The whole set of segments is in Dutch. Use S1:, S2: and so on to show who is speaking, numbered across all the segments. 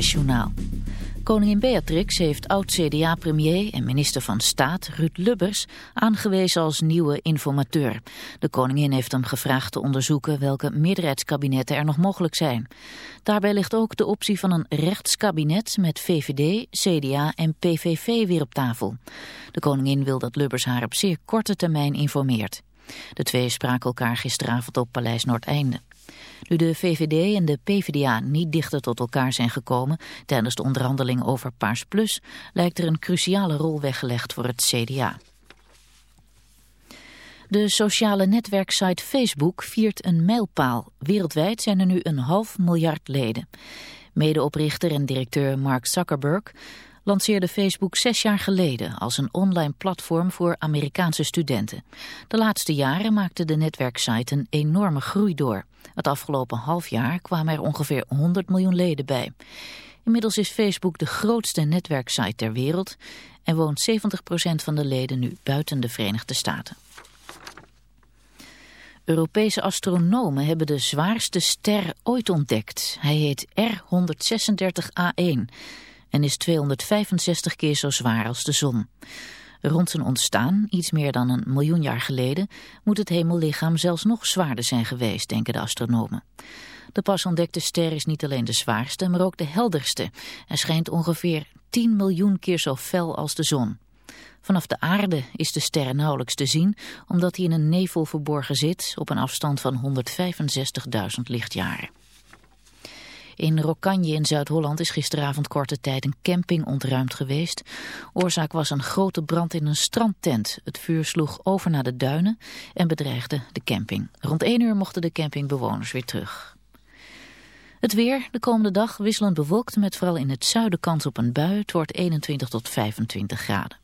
S1: Journaal. Koningin Beatrix heeft oud-CDA-premier en minister van Staat Ruud Lubbers aangewezen als nieuwe informateur. De koningin heeft hem gevraagd te onderzoeken welke meerderheidskabinetten er nog mogelijk zijn. Daarbij ligt ook de optie van een rechtskabinet met VVD, CDA en PVV weer op tafel. De koningin wil dat Lubbers haar op zeer korte termijn informeert. De twee spraken elkaar gisteravond op Paleis Noordeinde. Nu de VVD en de PvdA niet dichter tot elkaar zijn gekomen tijdens de onderhandeling over Paars Plus, lijkt er een cruciale rol weggelegd voor het CDA. De sociale netwerksite Facebook viert een mijlpaal. Wereldwijd zijn er nu een half miljard leden. Medeoprichter en directeur Mark Zuckerberg lanceerde Facebook zes jaar geleden als een online platform voor Amerikaanse studenten. De laatste jaren maakte de netwerksite een enorme groei door. Het afgelopen half jaar kwamen er ongeveer 100 miljoen leden bij. Inmiddels is Facebook de grootste netwerksite ter wereld en woont 70% van de leden nu buiten de Verenigde Staten. Europese astronomen hebben de zwaarste ster ooit ontdekt. Hij heet R136A1 en is 265 keer zo zwaar als de zon. Rond zijn ontstaan, iets meer dan een miljoen jaar geleden, moet het hemellichaam zelfs nog zwaarder zijn geweest, denken de astronomen. De pas ontdekte ster is niet alleen de zwaarste, maar ook de helderste. Hij schijnt ongeveer 10 miljoen keer zo fel als de zon. Vanaf de aarde is de ster nauwelijks te zien, omdat hij in een nevel verborgen zit op een afstand van 165.000 lichtjaren. In Rokanje in Zuid-Holland is gisteravond korte tijd een camping ontruimd geweest. Oorzaak was een grote brand in een strandtent. Het vuur sloeg over naar de duinen en bedreigde de camping. Rond 1 uur mochten de campingbewoners weer terug. Het weer, de komende dag wisselend bewolkt met vooral in het zuiden kans op een bui. Het wordt 21 tot 25 graden.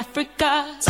S2: Africa.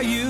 S3: are you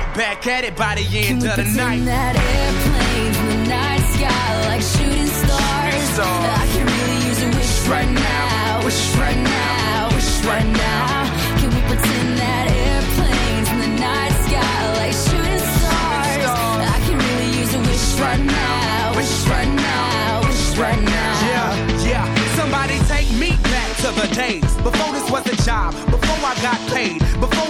S4: Right
S5: back at it by the end of the night.
S4: Pretend that airplanes in the night sky like shooting stars.
S5: stars.
S4: I can really use a wish right now, wish right now, wish right now. Can we pretend that airplanes in the night sky like shooting stars? I can really use a wish right now, wish right now, wish right now.
S5: Yeah, yeah. Somebody take me back to the days before this was a job, before I got paid, before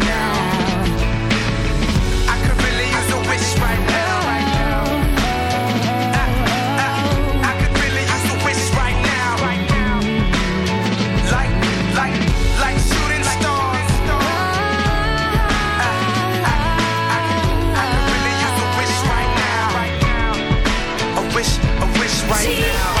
S5: Wish, a wish right now.